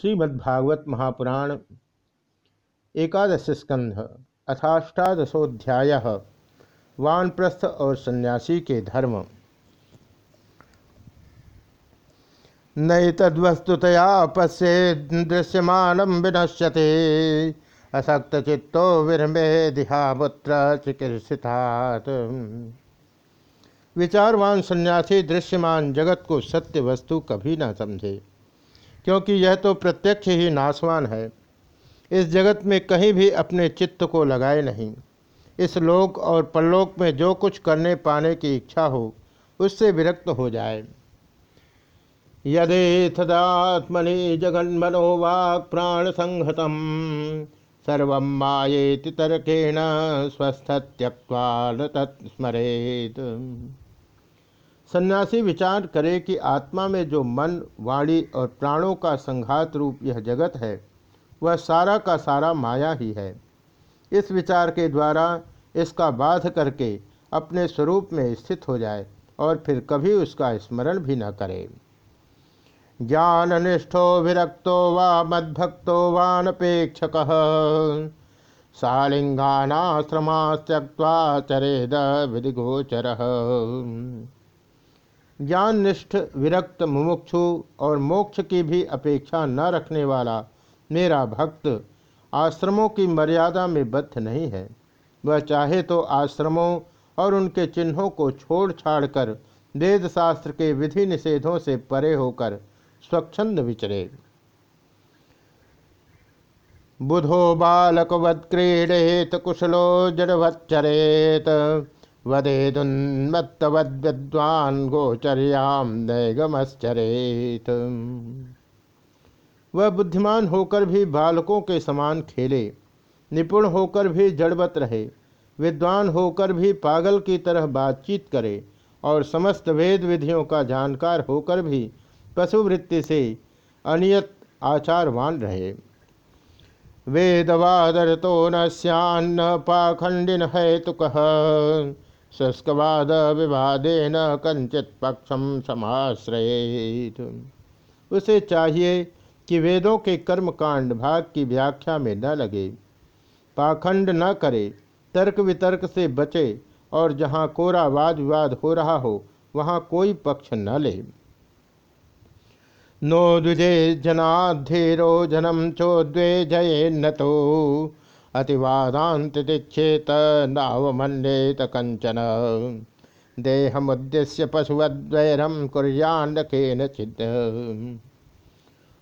श्रीमद्भागवत महापुराण एकादश स्कंध अथाष्टादशोध्याय वानप्रस्थ और सन्यासी के धर्म। नैतद्वस्तुतया पश्ये दृश्यमान विनश्यते असक्त चित्तो विरमे दिहापुत्र चिकित्सितात। विचारवान सन्यासी दृश्यमान जगत को सत्य वस्तु कभी न समझे। क्योंकि यह तो प्रत्यक्ष ही नाशवान है। इस जगत में कहीं भी अपने चित्त को लगाए नहीं। इस लोक और परलोक में जो कुछ करने पाने की इच्छा हो, उससे विरक्त हो जाए। यदे तदात्मनि जगन्मनो वाक् प्राण संहतम सर्व माएति तर्केण स्वस्थ त्यक्वा न तत्स्मरेत सन्यासी विचार करे कि आत्मा में जो मन, वाणी और प्राणों का संघात रूप यह जगत है, वह सारा का सारा माया ही है। इस विचार के द्वारा इसका बाध करके अपने स्वरूप में स्थित हो जाए और फिर कभी उसका स्मरण भी न करे। ज्ञान निष्ठो विरक्तो वा मद्भक्तो वानपेक्षक सालिंगानाश्रमा त्यक्वा चरेद विधिगोचर। ज्ञान निष्ठ विरक्त, मुमुक्षु और मोक्ष की भी अपेक्षा न रखने वाला मेरा भक्त आश्रमों की मर्यादा में बद्ध नहीं है। वह चाहे तो आश्रमों और उनके चिन्हों को छोड़ छाड़ कर वेद शास्त्र के विधि निषेधों से परे होकर स्वच्छंद विचरे। बुधो बालकवत् क्रीडेत, कुशलो जड़वच्चरेत वदेदुन्मत्तवद्विद्वान् गोचर्याम नैगमश्चरेत वह बुद्धिमान होकर भी बालकों के समान खेले, निपुण होकर भी जड़वत रहे, विद्वान होकर भी पागल की तरह बातचीत करे और समस्त वेद विधियों का जानकार होकर भी पशुवृत्ति से अनियत आचारवान रहे। वेदवादर तो न सन्न पाखंडिन है तो कह शुष्कवाद विवादेन कंचित पक्षम समाश्रयेत। उसे चाहिए कि वेदों के कर्मकांड भाग की व्याख्या में न लगे। पाखंड न करे, तर्क वितर्क से बचे, और जहाँ कोरा वाद विवाद हो रहा हो, वहाँ कोई पक्ष न ले। नो द्विजे जनाधीरो जनम चोद्वे जये न तो अतिवादात दीक्षेत कंचन देहमुद्देश्य पशुवद्वैरम कुरियान चिद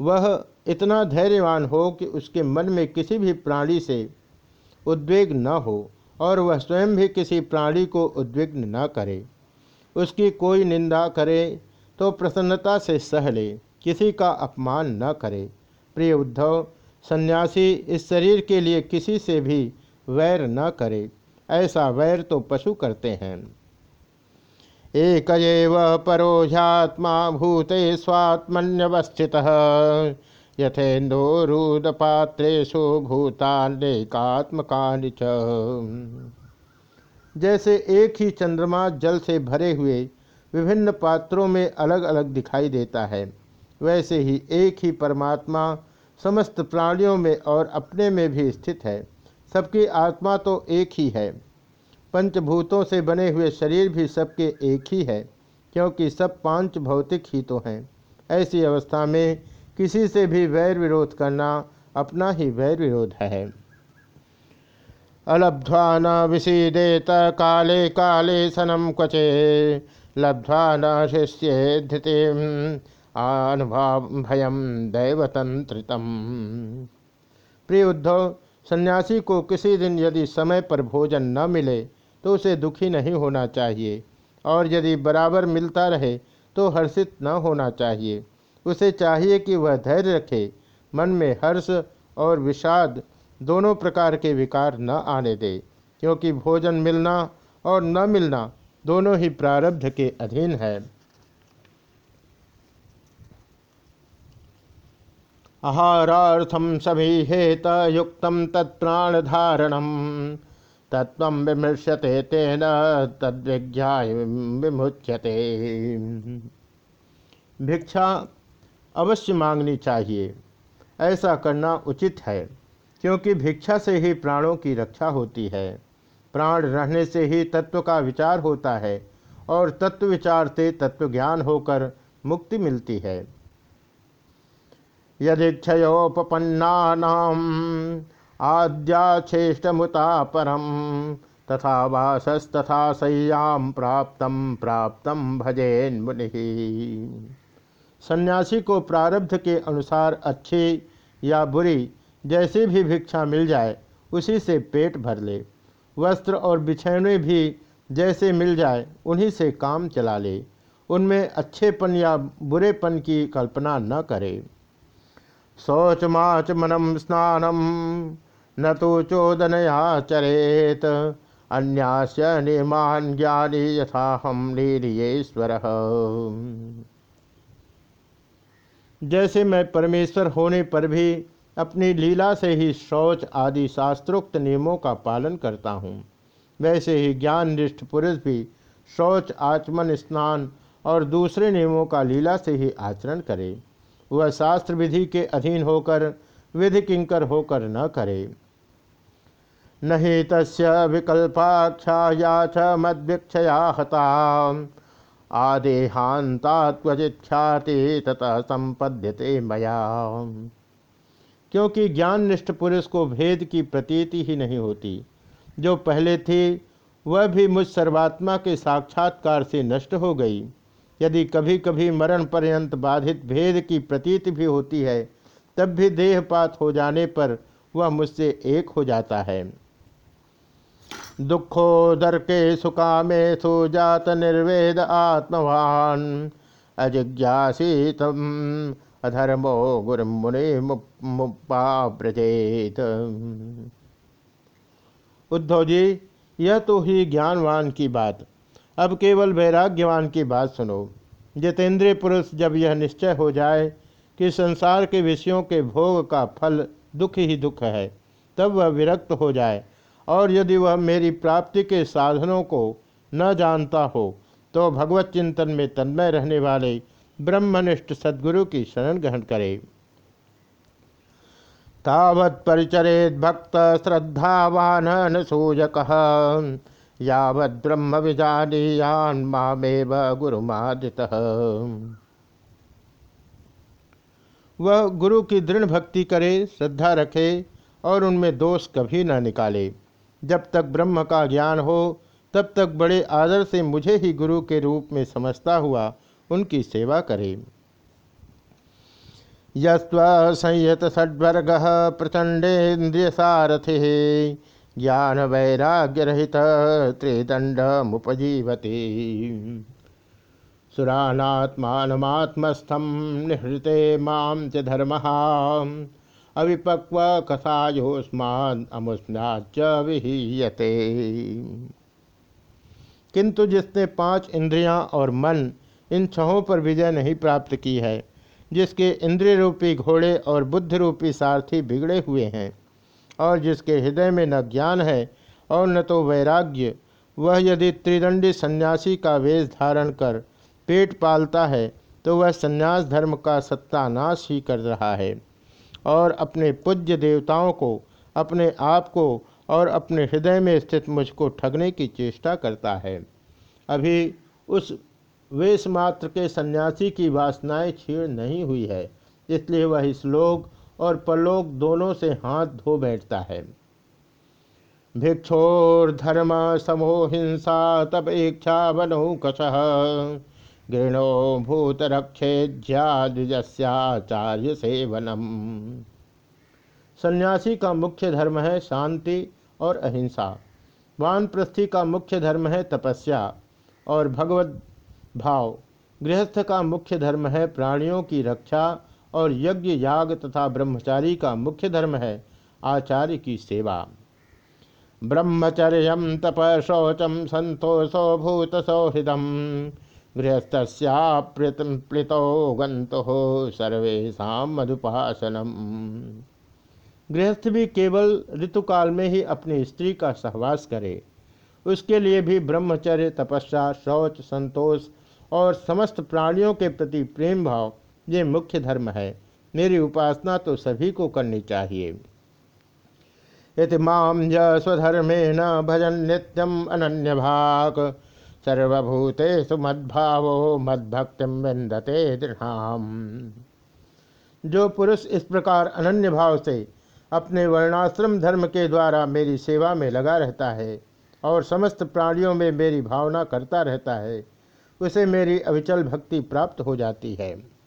वह इतना धैर्यवान हो कि उसके मन में किसी भी प्राणी से उद्वेग न हो और वह स्वयं भी किसी प्राणी को उद्विग्न न करे। उसकी कोई निंदा करे तो प्रसन्नता से सह ले, किसी का अपमान न करे। प्रिय उद्धव सन्यासी इस शरीर के लिए किसी से भी वैर न करे, ऐसा वैर तो पशु करते हैं। एक परोझात्मा भूते स्वात्मन्यवस्थित यथेन्दोरूद पात्रेशु भूतान्यकात्मका जैसे एक ही चंद्रमा जल से भरे हुए विभिन्न पात्रों में अलग अलग दिखाई देता है, वैसे ही एक ही परमात्मा समस्त प्राणियों में और अपने में भी स्थित है। सबकी आत्मा तो एक ही है। पंचभूतों से बने हुए शरीर भी सबके एक ही है, क्योंकि सब पाँच भौतिक ही तो हैं। ऐसी अवस्था में किसी से भी वैर विरोध करना अपना ही वैर विरोध है। अलब्ध्वा न विषीदेत काले काले सनम क्वचे। लब्ध्वा न शिष्य धृति भयम दैवतंत्रितम प्रिय उद्धव सन्यासी को किसी दिन यदि समय पर भोजन न मिले तो उसे दुखी नहीं होना चाहिए। और यदि बराबर मिलता रहे तो हर्षित न होना चाहिए। उसे चाहिए कि वह धैर्य रखे, मन में हर्ष और विषाद दोनों प्रकार के विकार न आने दे, क्योंकि भोजन मिलना और न मिलना दोनों ही प्रारब्ध के अधीन है। आहारार्थम सभी हेत युक्त तत्प्राणधारणम तत्व विमृश्यते तेन तद्विज्ञा विमुच्यते। भिक्षा अवश्य मांगनी चाहिए, ऐसा करना उचित है, क्योंकि भिक्षा से ही प्राणों की रक्षा होती है। प्राण रहने से ही तत्व का विचार होता है, और तत्व विचार से तत्व ज्ञान होकर मुक्ति मिलती है। यदीक्षयोपन्ना आद्याचेष्टमुता परम तथा वासस्तथा सय्याम प्राप्त प्राप्त भजेन मुनि सन्यासी को प्रारब्ध के अनुसार अच्छी या बुरी जैसी भी भिक्षा मिल जाए, उसी से पेट भर ले। वस्त्र और बिछैने भी जैसे मिल जाए, उन्हीं से काम चला ले। उनमें अच्छेपन या बुरेपन की कल्पना न करे। शौचमाच मनम स्नानम, न तो चोदनया चरेत। अन्यास्य नियमान ज्ञानी यथा हम लीलियेश्वर जैसे मैं परमेश्वर होने पर भी अपनी लीला से ही शौच आदि शास्त्रोक्त नियमों का पालन करता हूँ, वैसे ही ज्ञान निष्ठ पुरुष भी शौच, आचमन, स्नान और दूसरे नियमों का लीला से ही आचरण करे। वह शास्त्र विधि के अधीन होकर विधि किंकर होकर न करे। नहीं तस् विकल्पाक्षा या च मद्वीक्षया हता। आदेहांतात्वजिख्याति ततः संपद्यते मया। क्योंकि ज्ञान निष्ठ पुरुष को भेद की प्रतीति ही नहीं होती। जो पहले थी, वह भी मुझ सर्वात्मा के साक्षात्कार से नष्ट हो गई। यदि कभी कभी मरण पर्यंत बाधित भेद की प्रतीति भी होती है, तब भी देहपात हो जाने पर वह मुझसे एक हो जाता है। दुखोदर के सुकामे सुजात निर्वेद आत्मवान अजिज्ञासी तम अधर्मो गुरुमुनि मुपाव्रजेत। उद्धव जी, यह तो ही ज्ञानवान की बात। अब केवल वैराग्यवान की बात सुनो। जितेंद्रिय पुरुष जब यह निश्चय हो जाए कि संसार के विषयों के भोग का फल दुख ही दुख है, तब वह विरक्त हो जाए। और यदि वह मेरी प्राप्ति के साधनों को न जानता हो तो भगवत चिंतन में तन्मय रहने वाले ब्रह्मनिष्ठ सद्गुरु की शरण ग्रहण करे। तावत परिचरेत भक्त श्रद्धावान सूजक। यावत ब्रह्म विजानीयान मामेव गुरुमादित। वह गुरु की दृढ़ भक्ति करे, श्रद्धा रखे और उनमें दोष कभी न निकाले। जब तक ब्रह्म का ज्ञान हो, तब तक बड़े आदर से मुझे ही गुरु के रूप में समझता हुआ उनकी सेवा करे। यस्व संयत षड्वर्ग प्रचंडेन्द्रिय सारथि ज्ञान वैराग्य रहित त्रिदंड मुपजीवती सुरानात्मात्मस्थम निहृते माम च धर्म। अविपक्व अमुस्नाच विहीयते। किंतु जिसने पाँच इंद्रियाँ और मन, इन छहों पर विजय नहीं प्राप्त की है, जिसके इंद्रिय रूपी घोड़े और बुद्ध रूपी सारथी बिगड़े हुए हैं और जिसके हृदय में न ज्ञान है और न तो वैराग्य, वह यदि त्रिदंडी सन्यासी का वेश धारण कर पेट पालता है तो वह सन्यास धर्म का सत्तानाश ही कर रहा है। और अपने पूज्य देवताओं को, अपने आप को और अपने हृदय में स्थित मुझको ठगने की चेष्टा करता है। अभी उस वेश मात्र के सन्यासी की वासनाएँ क्षीण नहीं हुई है, इसलिए वह इस लोक और परलोक दोनों से हाथ धो बैठता है। भिक्षोर्धर्म समो हिंसा तप इच्छा बनो कश। गृणो रक्षेज्याचार्य सेवनम। सन्यासी का मुख्य धर्म है शांति और अहिंसा। वानप्रस्थी का मुख्य धर्म है तपस्या और भगवत भाव गृहस्थ का मुख्य धर्म है प्राणियों की रक्षा और यज्ञ याग तथा ब्रह्मचारी का मुख्य धर्म है आचार्य की सेवा। ब्रह्मचर्य तप शौचम संतोषो भूत सौहृदम गंतो सर्वेशा मधुपासनम गृहस्थ भी केवल ऋतुकाल में ही अपनी स्त्री का सहवास करे। उसके लिए भी ब्रह्मचर्य, तपस्या, शौच, संतोष और समस्त प्राणियों के प्रति प्रेम भाव ये मुख्य धर्म है। मेरी उपासना तो सभी को करनी चाहिए। इति माम य स्वधर्मेण भजन नित्यम अनन्य भाग सर्वभूतेषु मद्भावो मद्भक्तिम विंदते दृढ़ जो पुरुष इस प्रकार अनन्य भाव से अपने वर्णाश्रम धर्म के द्वारा मेरी सेवा में लगा रहता है और समस्त प्राणियों में मेरी भावना करता रहता है, उसे मेरी अविचल भक्ति प्राप्त हो जाती है।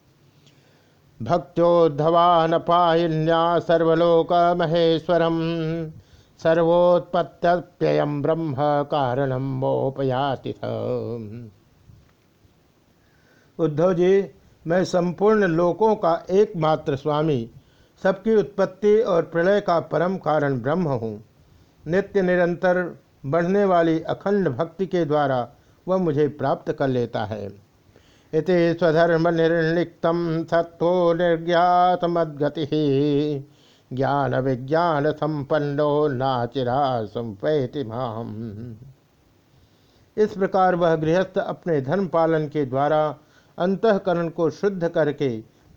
भक्त्योद्धवान पायन्या सर्वलोक महेश्वरम सर्वोत्पत्त्ययम ब्रह्म कारणम मोपयाति उद्धव जी मैं संपूर्ण लोकों का एकमात्र स्वामी, सबकी उत्पत्ति और प्रलय का परम कारण ब्रह्म हूँ। नित्य निरंतर बढ़ने वाली अखंड भक्ति के द्वारा वह मुझे प्राप्त कर लेता है। इति स्वधर्म निर्लिप्त सत्व निर्ज्ञात मद्गति ज्ञान विज्ञान संपन्नो नाचिरा संपैति माम। इस प्रकार वह गृहस्थ अपने धर्म पालन के द्वारा अंतकरण को शुद्ध करके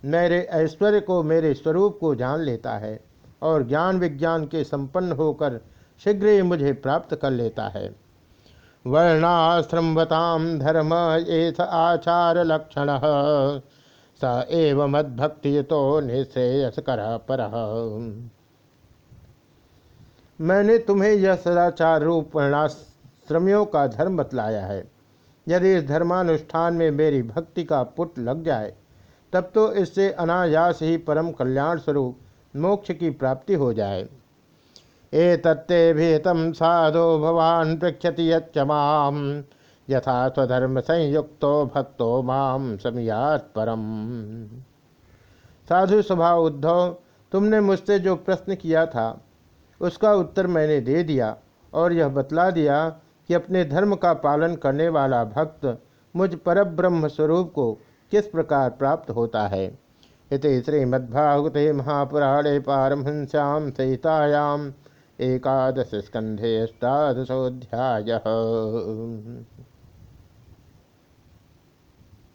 मेरे ऐश्वर्य को मेरे स्वरूप को जान लेता है और ज्ञान विज्ञान के संपन्न होकर शीघ्र ही मुझे प्राप्त कर लेता है। वर्णाश्रमवताम धर्म एस आचार लक्षण स एव मद्भक्ति तो निश्रेयसकर पर। मैंने तुम्हें यह सदाचार रूप वर्णाश्रमियों का धर्म बतलाया है। यदि इस धर्मानुष्ठान में मेरी भक्ति का पुट लग जाए, तब तो इससे अनायास ही परम कल्याण स्वरूप मोक्ष की प्राप्ति हो जाए। ए तत्ते भीतम साधो भवान पृक्षति यम यथा स्वधर्म संयुक्तो भक्तो माम समियात परम। साधु स्वभाव उद्धव, तुमने मुझसे जो प्रश्न किया था, उसका उत्तर मैंने दे दिया और यह बतला दिया कि अपने धर्म का पालन करने वाला भक्त मुझ परब्रह्म स्वरूप को किस प्रकार प्राप्त होता है। इति श्रीमद्भागवते महापुराणे पारमहंस्याम सहितायाम। एकादश स्कंधे अष्टादशोध्याय